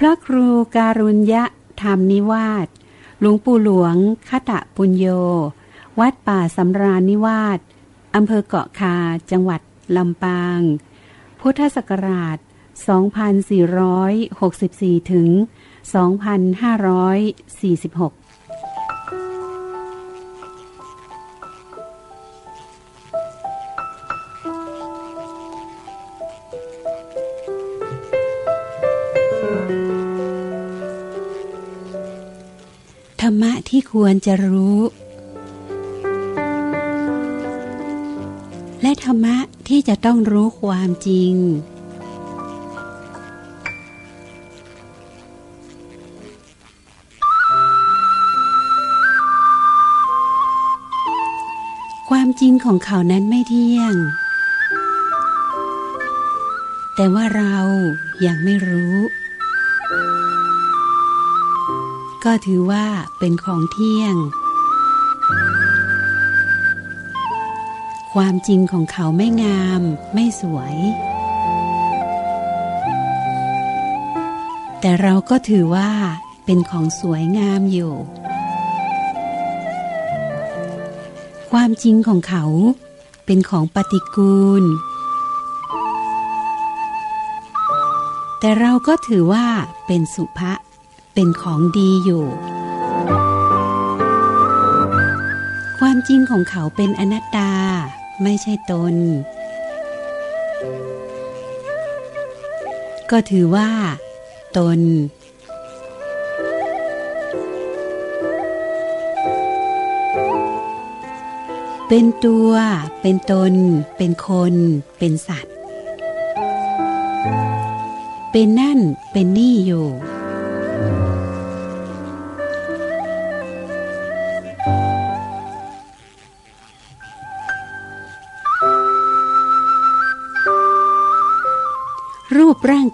พระครูการุญยะธรรมนิวาสหลวงปู่หลวงคตะปุญโย วัดป่าสำราญนิวาสอำเภอเกาะคา จังหวัดลำปาง พุทธศักราช 2464 ถึง 2546 รรมะที่ควรจะรู้ และธรรมะที่จะต้องรู้ความจริง ความจริงของเขานั้นไม่เที่ยง แต่ว่าเรายังไม่รู้ ก็ถือว่าเป็นของเที่ยง ความจริงของเขาไม่งาม ไม่สวย แต่เราก็ถือว่าเป็นของสวยงามอยู่ ความจริงของเขาเป็นของปฏิกูล แต่เราก็ถือว่าเป็นสุภะ เป็นของดีอยู่ ความจริงของเขาเป็นอนัตตา ไม่ใช่ตน ก็ถือว่า ตน เป็นตัว เป็นตน เป็นคน เป็นสัตว์ เป็นนั่น เป็นนี่อยู่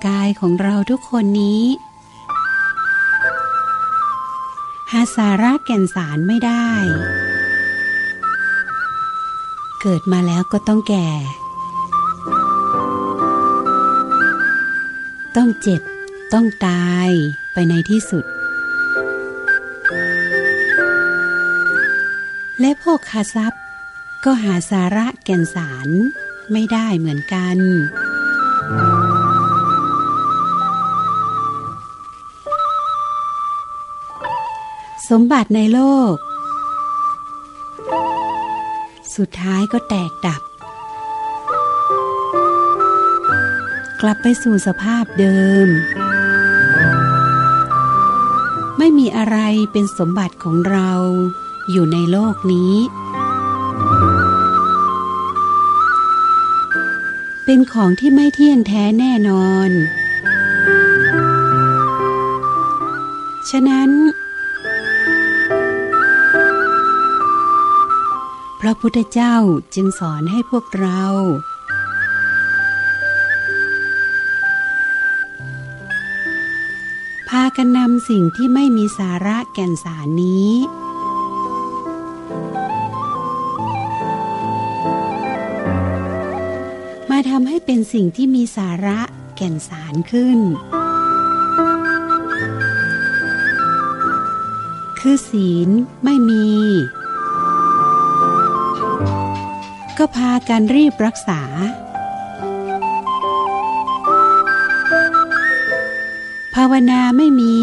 กายของเราทุกคนนี้หาสาระแก่นสารไม่ได้ เกิดมาแล้วก็ต้องแก่ ต้องเจ็บ ต้องตายไปในที่สุด และพวกคาทรัพย์ ก็หาสาระแก่นสารไม่ได้เหมือนกัน สมบัติในโลก สุดท้ายก็แตกดับ กลับไปสู่สภาพเดิม ไม่มีอะไรเป็นสมบัติของเราอยู่ในโลกนี้ เป็นของที่ไม่เที่ยงแท้แน่นอน ฉะนั้น พระพุทธเจ้าจึงสอนให้พวกเรา พากันนำสิ่งที่ไม่มีสาระแก่นสารนี้ มาทำให้เป็นสิ่งที่มีสาระแก่นสารขึ้น คือศีลไม่มี ก็พากันรีบรักษา ภาวนาไม่มี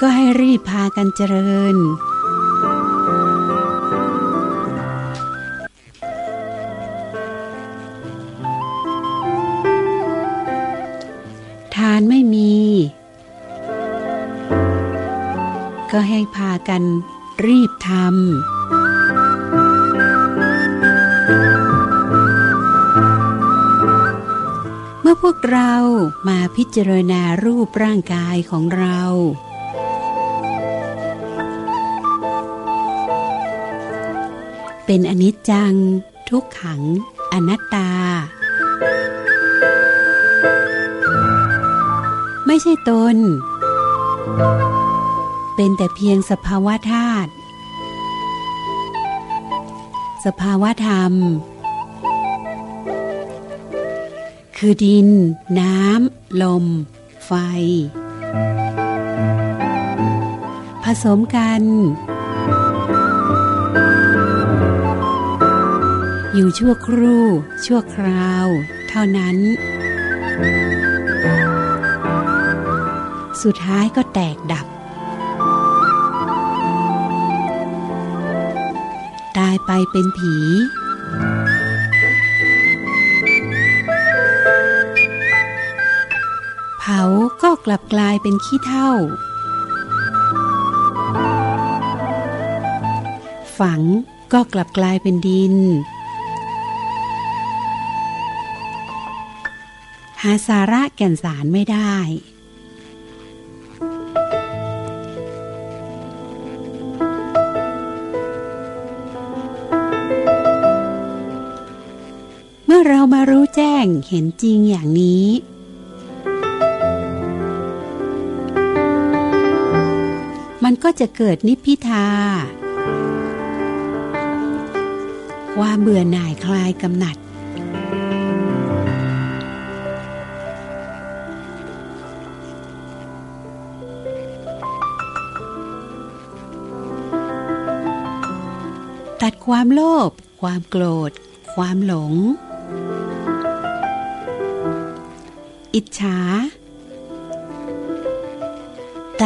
ก็ให้รีบพากันเจริญ ทานไม่มี ก็ให้พากันรีบทำ พวกเรามาพิจารณารูปร่างกายของเรา เป็นอนิจจัง ทุกขัง อนัตตา ไม่ใช่ตน เป็นแต่เพียงสภาวะธาตุสภาวะธรรม คือดิน น้ำ ลม ไฟ ผสมกัน อยู่ชั่วครู่ ชั่วคราว เท่านั้น สุดท้ายก็แตกดับ ตายไปเป็นผี เผาก็กลับกลายเป็นขี้เถ้า ฝังก็กลับกลายเป็นดิน หาสาระแก่นสารไม่ได้ เมื่อเรามารู้แจ้งเห็นจริงอย่างนี้ มันก็จะเกิดนิพพิทา ความเบื่อหน่ายคลายกำหนัด ตัดความโลภความโกรธ ความหลง อิจฉา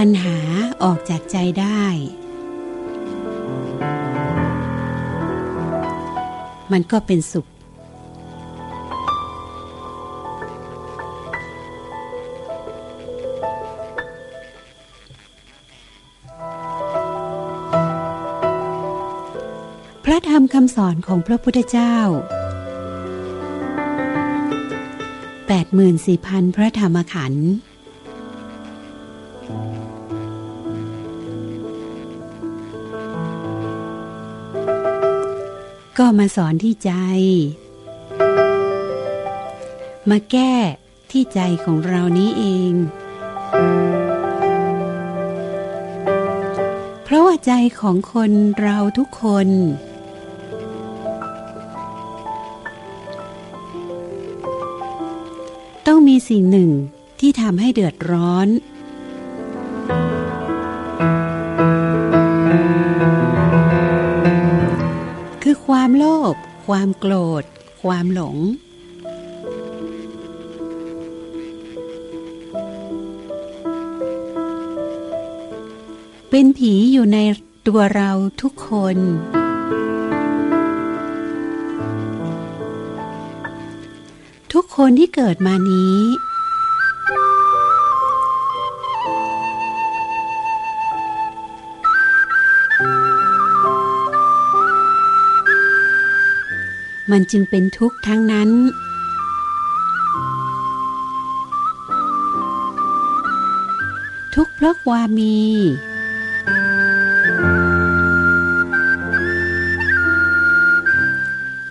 ตัณหาออกจากใจได้ มันก็เป็นสุข พระธรรมคำสอนของพระพุทธเจ้า 84,000 พระธรรมขันธ์ ก็มาสอนที่ใจ มาแก้ที่ใจของเรานี้เอง เพราะว่าใจของคนเราทุกคน ต้องมีสิ่งหนึ่งที่ทำให้เดือดร้อน ความโลภความโกรธ ความหลง เป็นผีอยู่ในตัวเราทุกคน ทุกคนที่เกิดมานี้ มันจึงเป็นทุกข์ทั้งนั้น ทุกข์เพราะความมี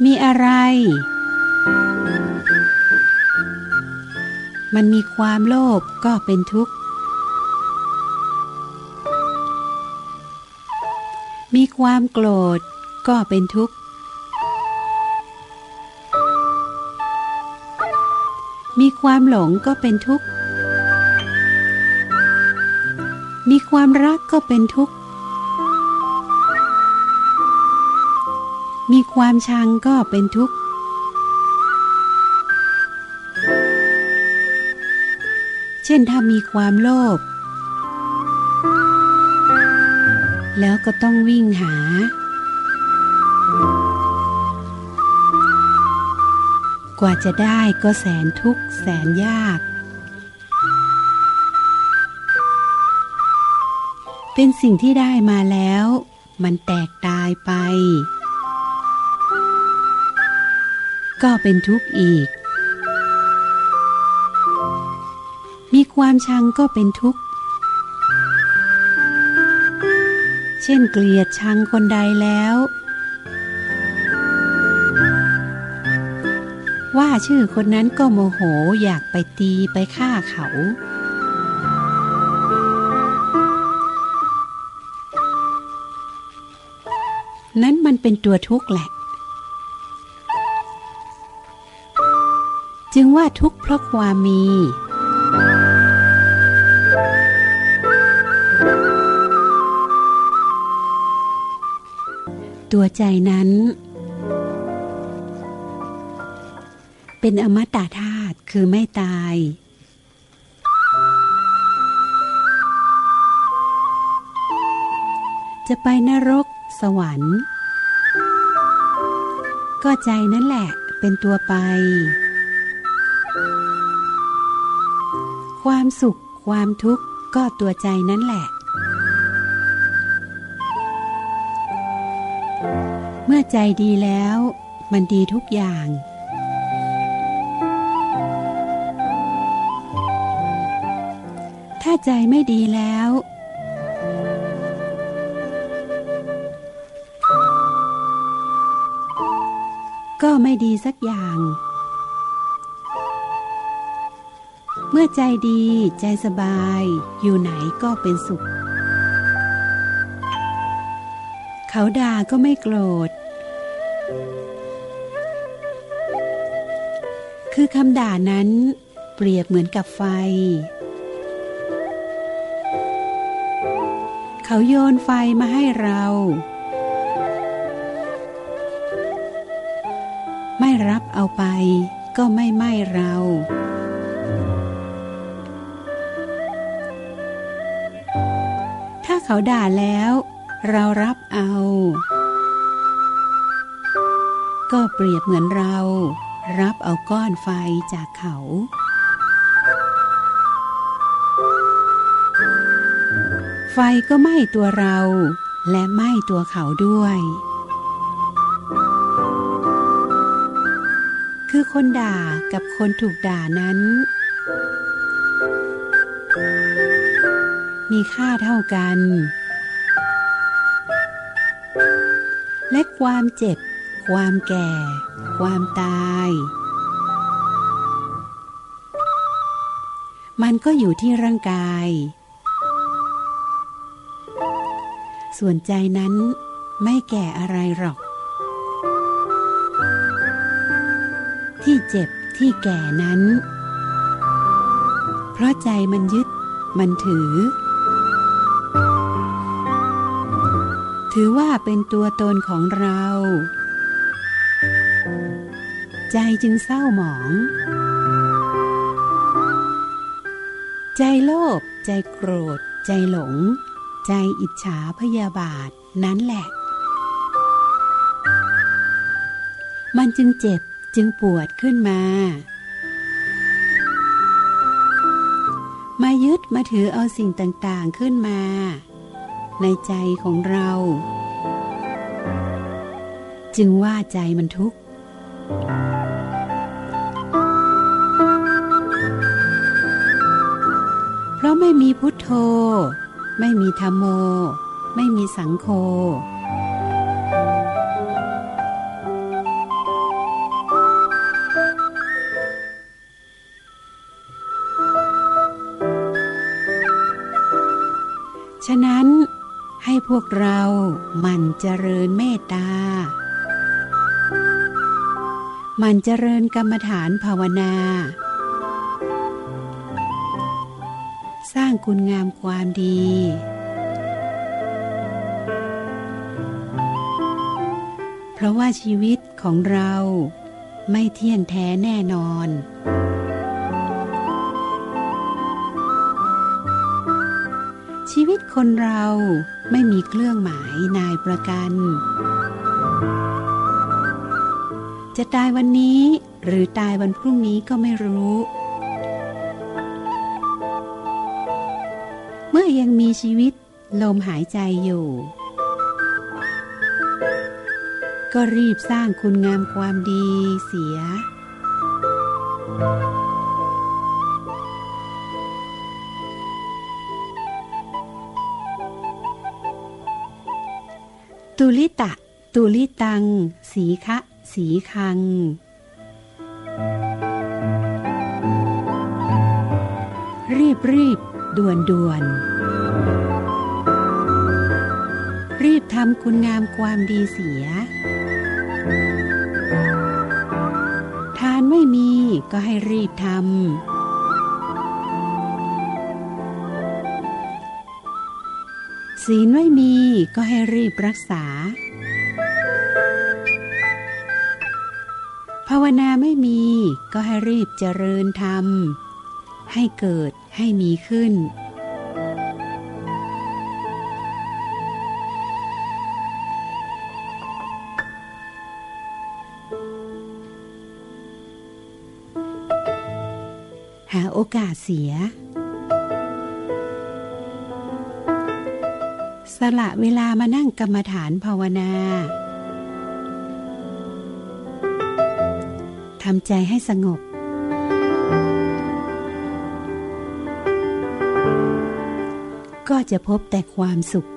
มีอะไร มันมีความโลภก็เป็นทุกข์ มีความโกรธก็เป็นทุกข์ ความหลงก็เป็นทุกข์ มีความรักก็เป็นทุกข์ มีความชังก็เป็นทุกข์ เช่นถ้ามีความโลภ แล้วก็ต้องวิ่งหา กว่าจะได้ก็แสนทุกข์แสนยาก เป็นสิ่งที่ได้มาแล้ว มันแตกตายไป ก็เป็นทุกข์อีก มีความชังก็เป็นทุกข์ เช่นเกลียดชังคนใดแล้ว ว่าชื่อคนนั้นก็โมโหอยากไปตีไปฆ่าเขา นั้นมันเป็นตัวทุกข์แหละจจึงว่าทุกข์เพราะความมี ตัวใจนั้น เป็นอมตะธาตุคือไม่ตาย จะไปนรก สวรรค์ ก็ใจนั่นแหละเป็นตัวไป ความสุขความทุกข์ก็ตัวใจนั่นแหละ เมื่อใจดีแล้ว มันดีทุกอย่าง ถ้าใจไม่ดีแล้ว ก็ไม่ดีสักอย่าง เมื่อใจดีใจสบาย อยู่ไหนก็เป็นสุข เขาด่าก็ไม่โกรธ คือคำด่านั้นเปรียบเหมือนกับไฟ เขาโยนไฟมาให้เรา ไม่รับเอาไปก็ไม่ไหม้เรา ถ้าเขาด่าแล้ว เรารับเอา ก็เปรียบเหมือนเรา รับเอาก้อนไฟจากเขา ไฟก็ไหม้ตัวเรา และไหม้ตัวเขาด้วย คือคนด่ากับคนถูกด่านั้น มีค่าเท่ากัน และความเจ็บ ความแก่ ความตาย มันก็อยู่ที่ร่างกาย ส่วนใจนั้นไม่แก่อะไรหรอก ที่เจ็บที่แก่นั้น เพราะใจมันยึด มันถือ ถือว่าเป็นตัวตนของเรา ใจจึงเศร้าหมอง ใจโลภใจโกรธ ใจหลง ใจอิจฉาพยาบาทนั้นแหละ มันจึงเจ็บจึงปวดขึ้นมา มายึดมาถือเอาสิ่งต่างๆขึ้นมา ในใจของเรา จึงว่าใจมันทุกข์เพราะไม่มีพุทโธ ไม่มีธรรมโม ไม่มีสังโฆฉะนั้นให้พวกเราหมั่นเจริญเมตตาหมั่นเจริญกรรมฐานภาวนา ร้างคุณงามความดี เพราะว่าชีวิตของเราไม่เที่ยงแท้แน่นอน ชีวิตคนเราไม่มีเครื่องหมายนายประกัน จะตายวันนี้หรือตายวันพรุ่งนี้ก็ไม่รู้ ยังมีชีวิตลมหายใจอยู่ ก็รีบสร้างคุณงามความดีเสีย ตุลิตะ ตุลิตัง สีคะ สีคังรีบรีบด่วนด่วน รีบทำคุณงามความดีเสีย ทานไม่มีก็ให้รีบทำศีลไม่มีก็ให้รีบรักษา ภาวนาไม่มีก็ให้รีบเจริญธรรม ให้เกิดให้มีขึ้น เสีย สละเวลามานั่งกรรมฐานภาวนาทำใจให้สงบก็จะพบแต่ความสุข